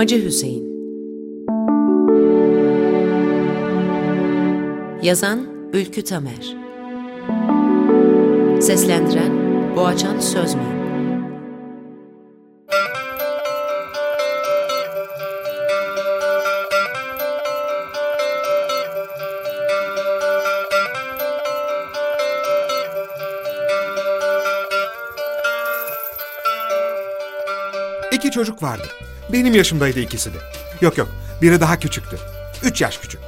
Macı Hüseyin. Yazan Ülkü Tamer. Seslendiren Boğaçan Sözmen. İki çocuk vardı. Benim yaşımdaydı ikisi de. Yok yok, biri daha küçüktü. Üç yaş küçük.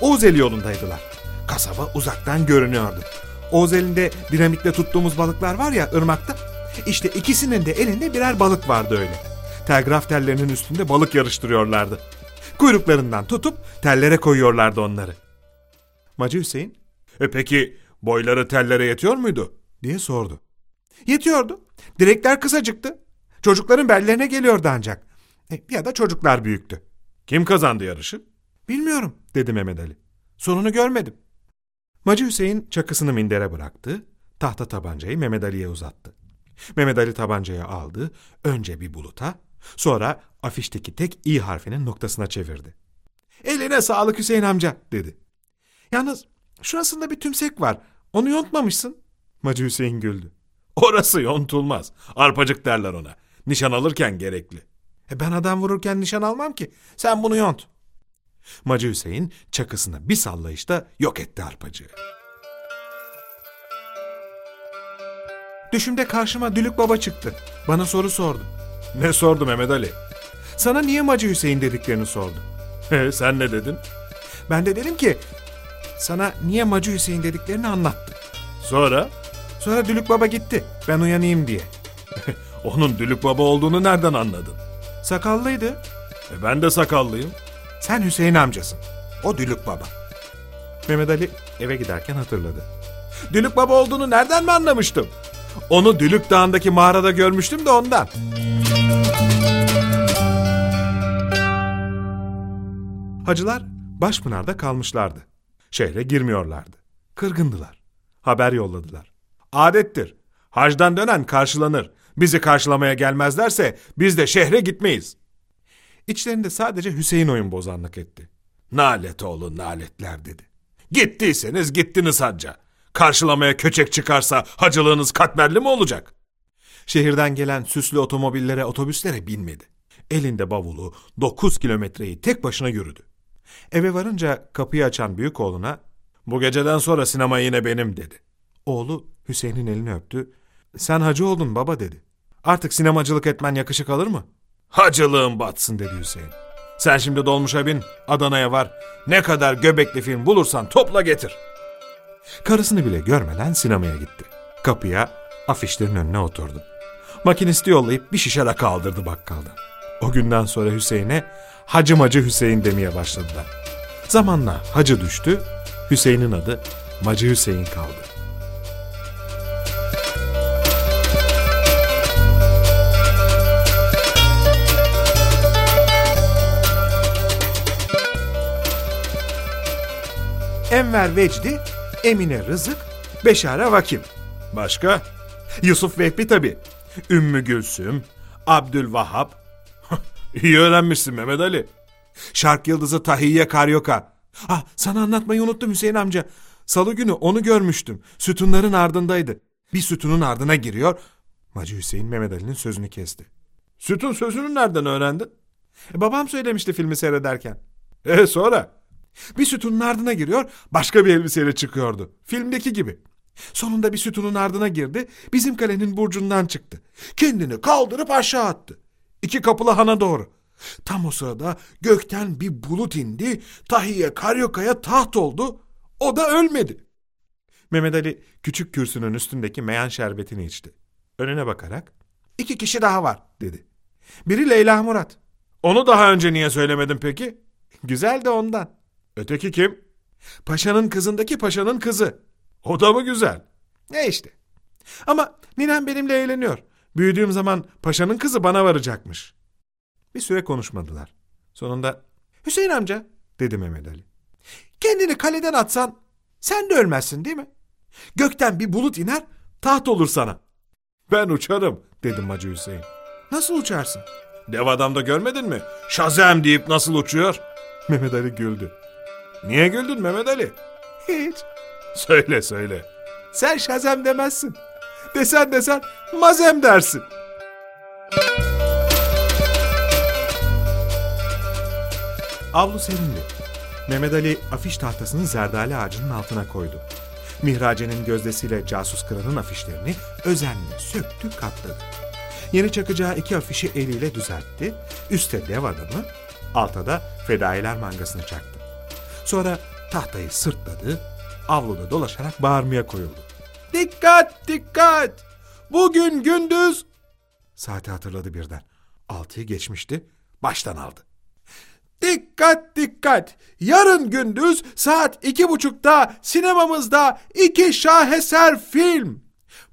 Oğuzeli yolundaydılar. Kasaba uzaktan görünüyordu. Oğuzeli'nde dinamitle tuttuğumuz balıklar var ya ırmakta. İşte ikisinin de elinde birer balık vardı öyle. Telgraf tellerinin üstünde balık yarıştırıyorlardı. Kuyruklarından tutup tellere koyuyorlardı onları. Macı Hüseyin, e peki boyları tellere yetiyor muydu? diye sordu. Yetiyordu. Direkler kısacıktı. Çocukların bellerine geliyordu ancak. E, ya da çocuklar büyüktü. Kim kazandı yarışı? Bilmiyorum dedi Mehmet Ali. Sonunu görmedim. Macı Hüseyin çakısını mindere bıraktı. Tahta tabancayı Mehmet Ali'ye uzattı. Mehmet Ali tabancayı aldı. Önce bir buluta, sonra afişteki tek i harfinin noktasına çevirdi. Eline sağlık Hüseyin amca dedi. Yalnız şurasında bir tümsek var. Onu yontmamışsın. Macı Hüseyin güldü. Orası yontulmaz. Arpacık derler ona. Nişan alırken gerekli. E ben adam vururken nişan almam ki. Sen bunu yont. Macı Hüseyin çakısını bir sallayışta yok etti arpacığı. Düşümde karşıma Dülük Baba çıktı. Bana soru sordu. Ne sordu Mehmet Ali? Sana niye Macı Hüseyin dediklerini sordu. He, sen ne dedin? Ben de dedim ki sana niye Macı Hüseyin dediklerini anlattı. Sonra? Sonra Dülük Baba gitti. Ben uyanayım diye. Onun Dülük Baba olduğunu nereden anladın? Sakallıydı. E ben de sakallıyım. Sen Hüseyin amcasın. O Dülük Baba. Mehmet Ali eve giderken hatırladı. Dülük Baba olduğunu nereden mi anlamıştım? Onu Dülük Dağı'ndaki mağarada görmüştüm de ondan. Hacılar Başpınar'da kalmışlardı. Şehre girmiyorlardı. Kırgındılar. Haber yolladılar. Adettir. Hacdan dönen karşılanır. Bizi karşılamaya gelmezlerse biz de şehre gitmeyiz. İçlerinde sadece Hüseyin oyun bozanlık etti. Nalet oğlu naletler dedi. Gittiyseniz gittiniz hacca. Karşılamaya köçek çıkarsa hacılığınız katmerli mi olacak? Şehirden gelen süslü otomobillere, otobüslere binmedi. Elinde bavulu 9 kilometreyi tek başına yürüdü. Eve varınca kapıyı açan büyük oğluna bu geceden sonra sinema yine benim dedi. Oğlu Hüseyin'in elini öptü. Sen hacı oldun baba dedi. Artık sinemacılık etmen yakışık alır mı? Hacılığın batsın dedi Hüseyin. Sen şimdi dolmuşa bin, Adana'ya var. Ne kadar göbekli film bulursan topla getir. Karısını bile görmeden sinemaya gitti. Kapıya, afişlerin önüne oturdu. Makinisti yollayıp bir şişe rakı aldırdı bakkaldan. O günden sonra Hüseyin'e Hacı Macı Hüseyin demeye başladılar. Zamanla Hacı düştü, Hüseyin'in adı Macı Hüseyin kaldı. Enver Vecdi, Emine Rızık, Beşare Vakim. Başka? Yusuf Vehbi tabi. Ümmü Gülsüm, Abdülvahap. İyi öğrenmişsin Mehmet Ali. Şark Yıldızı Tahiyye Karyoka. Ah sana anlatmayı unuttum Hüseyin amca. Salı günü onu görmüştüm. Sütunların ardındaydı. Bir sütunun ardına giriyor. Macı Hüseyin Mehmet Ali'nin sözünü kesti. Sütun sözünü nereden öğrendin? E, babam söylemişti filmi seyrederken. E sonra? Bir sütunun ardına giriyor, başka bir elbiseyle çıkıyordu. Filmdeki gibi. Sonunda bir sütunun ardına girdi, bizim kalenin burcundan çıktı. Kendini kaldırıp aşağı attı. İki kapılı hana doğru. Tam o sırada gökten bir bulut indi, Tahiye Karyoka'ya taht oldu. O da ölmedi. Mehmet Ali küçük kürsünün üstündeki meyan şerbetini içti. Önüne bakarak, iki kişi daha var dedi. Biri Leyla Murat. Onu daha önce niye söylemedin peki? Güzel de ondan. Öteki kim? Paşanın kızındaki paşanın kızı. O da mı güzel? Ne işte. Ama ninem benimle eğleniyor. Büyüdüğüm zaman paşanın kızı bana varacakmış. Bir süre konuşmadılar. Sonunda Hüseyin amca dedi Mehmet Ali. Kendini kaleden atsan sen de ölmezsin değil mi? Gökten bir bulut iner taht olur sana. Ben uçarım dedim Hacı Hüseyin. Nasıl uçarsın? Dev adamda görmedin mi? Şazam deyip nasıl uçuyor? Mehmet Ali güldü. Niye güldün Mehmet Ali? Hiç. Söyle söyle. Sen şazem demezsin. Desen desen mazem dersin. Avlu serindi. Mehmet Ali afiş tahtasını zerdali ağacının altına koydu. Mihrace'nin gözdesiyle casus kıranın afişlerini özenle söktü katladı. Yeni çakacağı iki afişi eliyle düzeltti. Üste dev adamı, alta da fedailer mangasını çaktı. Sonra tahtayı sırtladı, avluda dolaşarak bağırmaya koyuldu. Dikkat dikkat! Bugün gündüz... Saati hatırladı birden. Altıyı geçmişti, baştan aldı. Dikkat dikkat! Yarın gündüz saat iki buçukta sinemamızda iki şaheser film.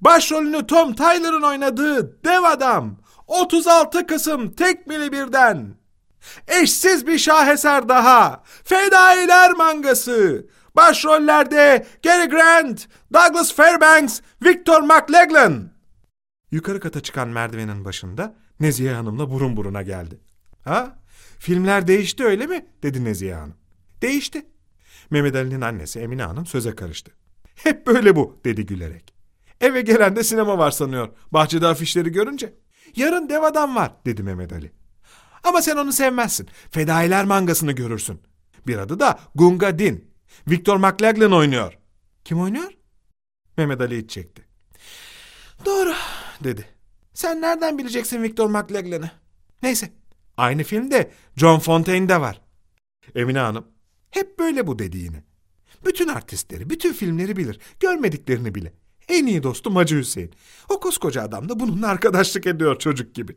Başrolünü Tom Tyler'ın oynadığı Dev Adam. 36 kısım tekmili birden. Eşsiz bir şaheser daha. Fedailer mangası. Başrollerde Gary Grant, Douglas Fairbanks, Victor McLaglen. Yukarı kata çıkan merdivenin başında Nezihe Hanım'la burun buruna geldi. Ha? Filmler değişti öyle mi? dedi Nezihe Hanım. Değişti. Mehmet Ali'nin annesi Emine Hanım söze karıştı. Hep böyle bu dedi gülerek. Eve gelen de sinema var sanıyor. Bahçede afişleri görünce. Yarın dev adam var dedi Mehmet Ali. Ama sen onu sevmezsin. Fedailer mangasını görürsün. Bir adı da Gunga Din. Victor McLaglen oynuyor. Kim oynuyor? Mehmet Ali iç çekti. Doğru dedi. Sen nereden bileceksin Victor McLaglen'ı? Neyse. Aynı filmde John Fontaine'de var. Emine Hanım. Hep böyle bu dedi yine. Bütün artistleri, bütün filmleri bilir. Görmediklerini bile. En iyi dostum Hacı Hüseyin. O koskoca adam da bununla arkadaşlık ediyor çocuk gibi.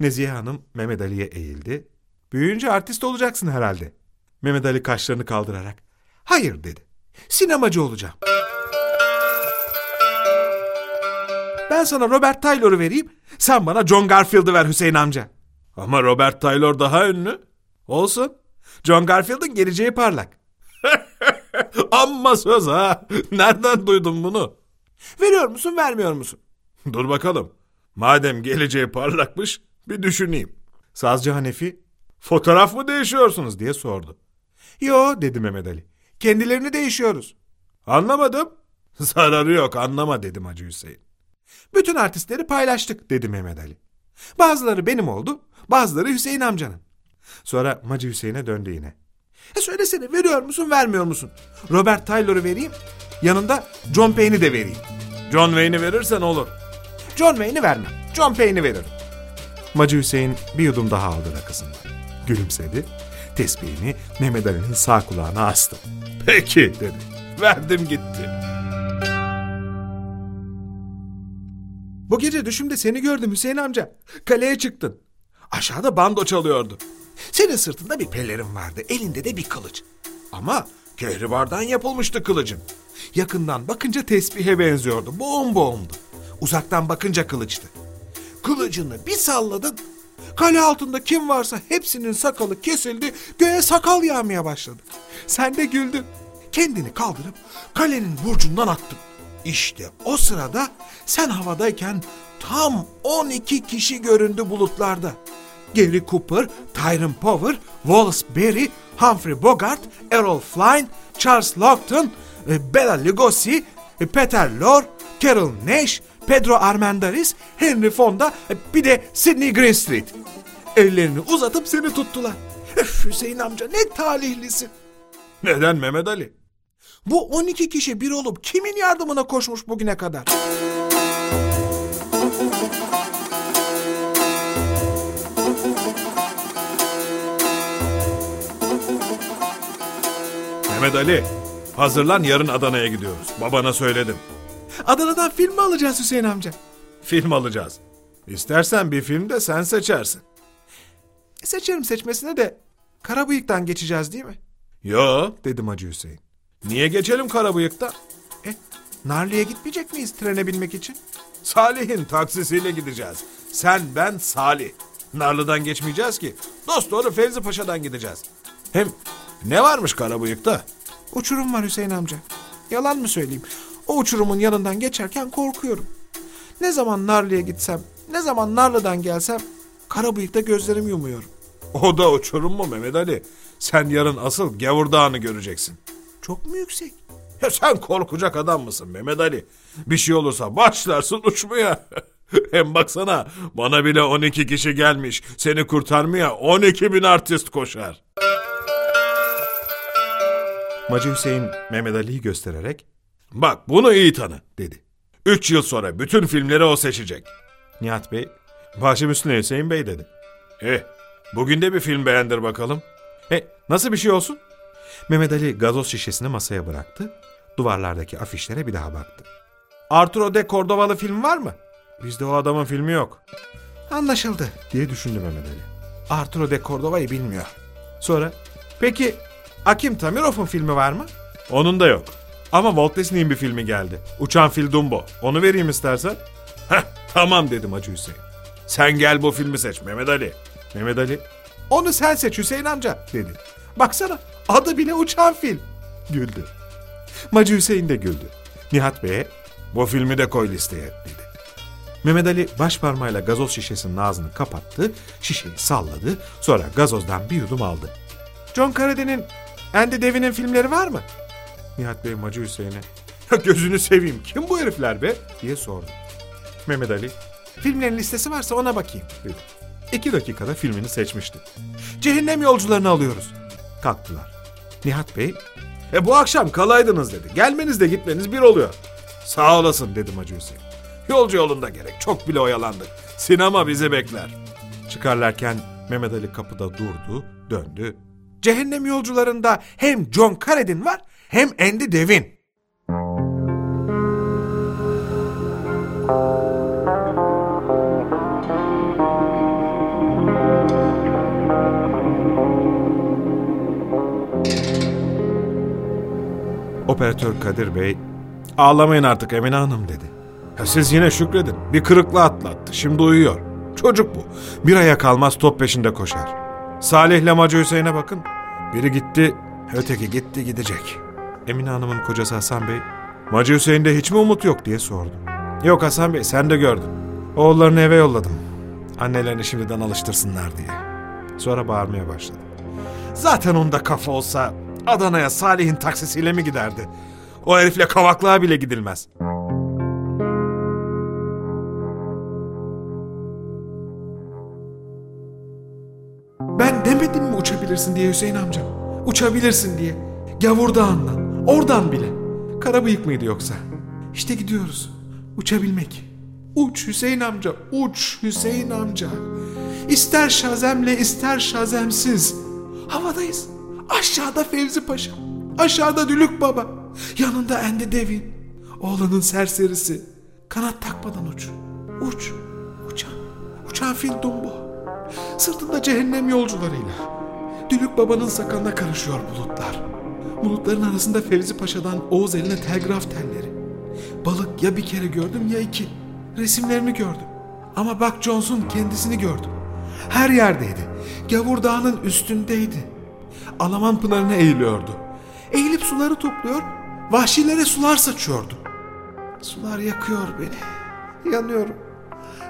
Nezihe Hanım Mehmet Ali'ye eğildi. Büyüyünce artist olacaksın herhalde. Mehmet Ali kaşlarını kaldırarak. Hayır dedi. Sinemacı olacağım. Ben sana Robert Taylor'u vereyim. Sen bana John Garfield'ı ver Hüseyin amca. Ama Robert Taylor daha ünlü. Olsun. John Garfield'ın geleceği parlak. Amma söz ha. Nereden duydun bunu? Veriyor musun vermiyor musun? Dur bakalım. Madem geleceği parlakmış bir düşüneyim. Sazcı Hanefi fotoğraf mı değişiyorsunuz diye sordu. Yo dedi Mehmet Ali. Kendilerini değişiyoruz. Anlamadım. Zararı yok anlama dedim Hacı Hüseyin. Bütün artistleri paylaştık dedi Mehmet Ali. Bazıları benim oldu, bazıları Hüseyin amcanın. Sonra Hacı Hüseyin'e döndü yine. E söylesene veriyor musun vermiyor musun? Robert Taylor'ı vereyim, yanında John Payne'i de vereyim. John Wayne'i verirsen olur. John Wayne'i vermem, John Payne'i veririm. Hacı Hüseyin bir yudum daha aldı rakısından. Gülümsedi, tesbihini Mehmet Ali'nin sağ kulağına astı. Peki dedi, verdim gitti. Bu gece düşümde seni gördüm Hüseyin amca. Kaleye çıktın. Aşağıda bando çalıyordu. Senin sırtında bir pelerin vardı, elinde de bir kılıç. Ama kehribardan yapılmıştı kılıcın. Yakından bakınca tesbihe benziyordu, boğum boğumdu. Uzaktan bakınca kılıçtı. Kılıcını bir salladın, kale altında kim varsa hepsinin sakalı kesildi, göğe sakal yağmaya başladı. Sen de güldün. Kendini kaldırıp kalenin burcundan attın. İşte o sırada sen havadayken tam 12 kişi göründü bulutlarda. Gary Cooper, Tyrone Power, Wallace Berry, Humphrey Bogart, Errol Flynn, Charles Lockton, e, Bela Lugosi, e, Peter Lorre, Carol Nash, Pedro Armendaris, Henry Fonda, e, bir de Sidney Greenstreet. Ellerini uzatıp seni tuttular. Öf Hüseyin amca ne talihlisin. Neden Mehmet Ali? Bu 12 kişi bir olup kimin yardımına koşmuş bugüne kadar? Mehmet Ali, hazırlan yarın Adana'ya gidiyoruz. Babana söyledim. Adana'dan film mi alacağız Hüseyin amca? Film alacağız. İstersen bir film de sen seçersin. Seçerim seçmesine de Karabıyık'tan geçeceğiz değil mi? Yo dedim Hacı Hüseyin. Niye geçelim Karabıyık'ta? E, Narlı'ya gitmeyecek miyiz trene binmek için? Salih'in taksisiyle gideceğiz. Sen, ben, Salih. Narlı'dan geçmeyeceğiz ki. Dost doğru Fevzi Paşa'dan gideceğiz. Hem ne varmış Karabıyık'ta? Uçurum var Hüseyin amca. Yalan mı söyleyeyim? O uçurumun yanından geçerken korkuyorum. Ne zaman Narlı'ya gitsem, ne zaman Narlı'dan gelsem Kara bıyıkta gözlerimi yumuyorum. O da uçurum mu Mehmet Ali? Sen yarın asıl Gavur Dağı'nı göreceksin. Çok mu yüksek? Ya sen korkacak adam mısın Mehmet Ali? Bir şey olursa başlarsın uçmaya. Hem baksana bana bile 12 kişi gelmiş. Seni kurtarmaya 12 bin artist koşar. Macı Hüseyin Mehmet Ali'yi göstererek Bak bunu iyi tanı dedi. Üç yıl sonra bütün filmleri o seçecek. Nihat Bey, başım üstüne Hüseyin Bey dedi. Eh, bugün de bir film beğendir bakalım. E, nasıl bir şey olsun? Mehmet Ali gazoz şişesini masaya bıraktı. Duvarlardaki afişlere bir daha baktı. Arturo de Cordova'lı film var mı? Bizde o adamın filmi yok. Anlaşıldı diye düşündü Mehmet Ali. Arturo de Cordova'yı bilmiyor. Sonra, peki Akim Tamirov'un filmi var mı? Onun da yok. Ama Walt Disney'in bir filmi geldi. Uçan Fil Dumbo. Onu vereyim istersen. Heh, tamam dedim Hacı Hüseyin. Sen gel bu filmi seç Mehmet Ali. Mehmet Ali. Onu sen seç Hüseyin amca dedi. Baksana adı bile Uçan Fil. Güldü. Macı Hüseyin de güldü. Nihat Bey'e bu filmi de koy listeye dedi. Mehmet Ali baş parmağıyla gazoz şişesinin ağzını kapattı, şişeyi salladı, sonra gazozdan bir yudum aldı. John Carradine Andy Devin'in filmleri var mı? Nihat Bey Macı Hüseyin'e "Ya gözünü seveyim kim bu herifler be diye sordu. Mehmet Ali filmlerin listesi varsa ona bakayım dedi. İki dakikada filmini seçmişti. Cehennem yolcularını alıyoruz. Kalktılar. Nihat Bey e bu akşam kalaydınız dedi. Gelmeniz de gitmeniz bir oluyor. Sağ olasın dedi Macı Hüseyin. Yolcu yolunda gerek. Çok bile oyalandık. Sinema bizi bekler. Çıkarlarken Mehmet Ali kapıda durdu, döndü. Cehennem yolcularında hem John Carradine var hem Andy Devin. Operatör Kadir Bey, ağlamayın artık Emine Hanım dedi. Ya siz yine şükredin. Bir kırıkla atlattı. Şimdi uyuyor. Çocuk bu. Bir aya kalmaz top peşinde koşar. Salih'le Macı Hüseyin'e bakın. Biri gitti, öteki gitti gidecek. Emine Hanım'ın kocası Hasan Bey, Macı Hüseyin'de hiç mi umut yok diye sordu. Yok Hasan Bey sen de gördün. Oğullarını eve yolladım. Annelerini şimdiden alıştırsınlar diye. Sonra bağırmaya başladı. Zaten onda kafa olsa Adana'ya Salih'in taksisiyle mi giderdi? O herifle kavaklığa bile gidilmez. Ben demedim mi uçabilirsin diye Hüseyin amca? Uçabilirsin diye. Gavur Dağı'ndan, oradan bile. Kara bıyık mıydı yoksa? İşte gidiyoruz. Uçabilmek. Uç Hüseyin amca, uç Hüseyin amca. İster şazemle ister şazemsiz. Havadayız. Aşağıda Fevzi Paşa. Aşağıda Dülük Baba. Yanında Endi Devin. Oğlanın serserisi. Kanat takmadan uç. Uç. Uçan. Uçan fil Dumbo. Sırtında cehennem yolcularıyla. Dülük Baba'nın sakalına karışıyor bulutlar. Bulutların arasında Fevzi Paşa'dan Oğuz eline telgraf telleri. Balık ya bir kere gördüm ya iki. Resimlerini gördüm. Ama bak Jones'un kendisini gördüm. Her yerdeydi. Gavur Dağı'nın üstündeydi. Alaman pınarına eğiliyordu. Eğilip suları topluyor, vahşilere sular saçıyordu. Sular yakıyor beni. Yanıyorum.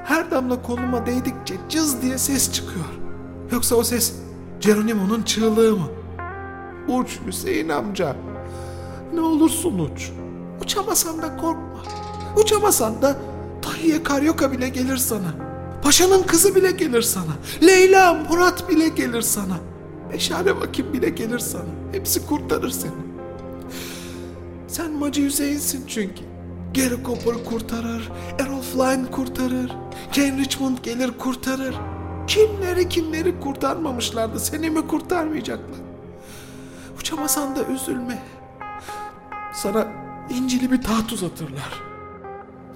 Her damla koluma değdikçe cız diye ses çıkıyor. Yoksa o ses Geronimo'nun çığlığı mı? Uç Hüseyin amca. Ne olursun uç. Uçamasan da korkma. Uçamasan da Tahiye Karyoka bile gelir sana. Paşanın kızı bile gelir sana. Leyla Murat bile gelir sana. Beşare Vakit bile gelir sana. Hepsi kurtarır seni. Sen Macı Hüseyin'sin çünkü. Gary Cooper kurtarır, Errol Flynn kurtarır, Ken Richmond gelir kurtarır. Kimleri kimleri kurtarmamışlardı, seni mi kurtarmayacaklar? Uçamasan da üzülme. Sana incili bir taht uzatırlar.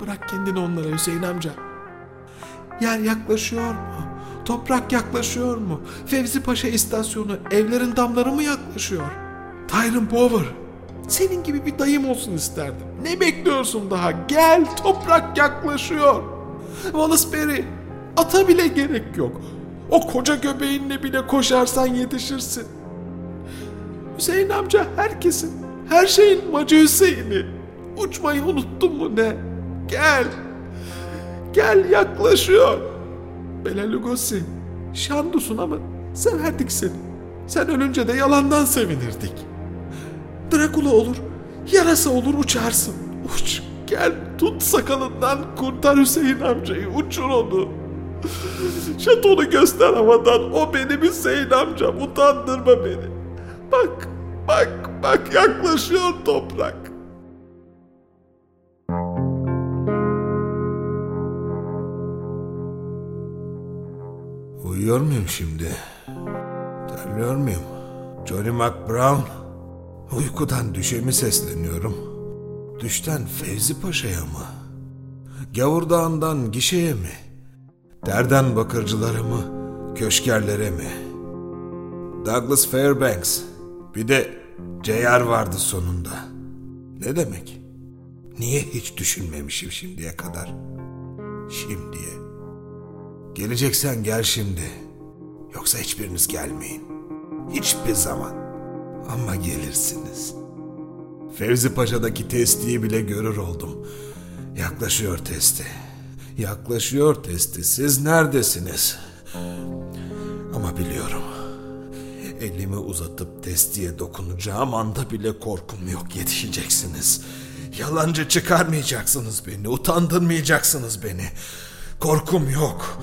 Bırak kendini onlara Hüseyin amca. Yer yaklaşıyor mu? Toprak yaklaşıyor mu? Fevzi Paşa istasyonu, evlerin damları mı yaklaşıyor? Tyrone Power, senin gibi bir dayım olsun isterdim. Ne bekliyorsun daha? Gel, toprak yaklaşıyor. Wallace Berry, ata bile gerek yok. O koca göbeğinle bile koşarsan yetişirsin. Hüseyin amca herkesin, her şeyin Macı Hüseyin'i. Uçmayı unuttun mu ne? Gel. Gel yaklaşıyor. Bela Lugosi, Şanlısun ama severdik seni. Sen ölünce de yalandan sevinirdik. Drakula olur, yarasa olur uçarsın. Uç, gel tut sakalından kurtar Hüseyin amcayı, uçur onu. Şatonu göster havadan, o benim Hüseyin amcam, utandırma beni. Bak, bak, yaklaşıyor toprak. Uyuyor muyum şimdi? Terliyor muyum? Johnny McBrown? Uykudan düşe mi sesleniyorum? Düşten Fevzi Paşa'ya mı? Gavur Dağı'ndan gişeye mi? Derden bakırcılara mı? Köşkerlere mi? Douglas Fairbanks. Bir de J.R. vardı sonunda. Ne demek? Niye hiç düşünmemişim şimdiye kadar? Şimdiye. Geleceksen gel şimdi. Yoksa hiçbiriniz gelmeyin. Hiçbir zaman. Ama gelirsiniz. Fevzi Paşa'daki testiyi bile görür oldum. Yaklaşıyor testi. Yaklaşıyor testi. Siz neredesiniz? Ama biliyorum. Elimi uzatıp testiye dokunacağım anda bile korkum yok yetişeceksiniz. Yalancı çıkarmayacaksınız beni, utandırmayacaksınız beni. Korkum yok.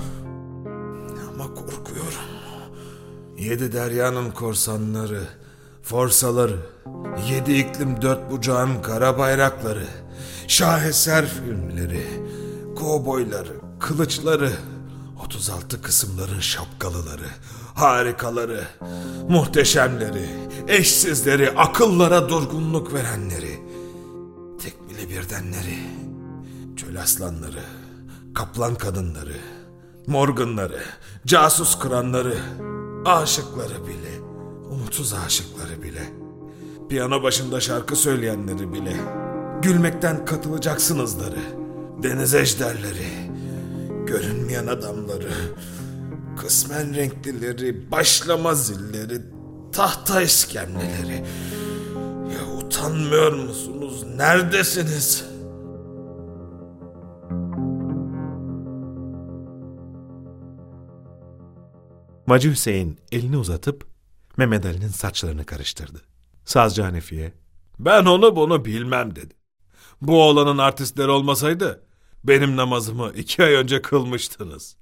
Ama korkuyorum. Yedi deryanın korsanları, forsaları, yedi iklim dört bucağın kara bayrakları, şaheser filmleri, kovboyları, kılıçları, 36 kısımların şapkalıları, harikaları, muhteşemleri, eşsizleri, akıllara durgunluk verenleri, tekmili birdenleri, çöl aslanları, kaplan kadınları, morganları, casus kıranları, aşıkları bile, umutsuz aşıkları bile, piyano başında şarkı söyleyenleri bile, gülmekten katılacaksınızları, deniz ejderleri, görünmeyen adamları, kısmen renklileri, başlama zilleri, tahta iskemleleri. Ya utanmıyor musunuz? Neredesiniz?'' Macı Hüseyin elini uzatıp Mehmet Ali'nin saçlarını karıştırdı. Sazcı Hanefi'ye Ben onu bunu bilmem dedi. Bu oğlanın artistleri olmasaydı benim namazımı iki ay önce kılmıştınız.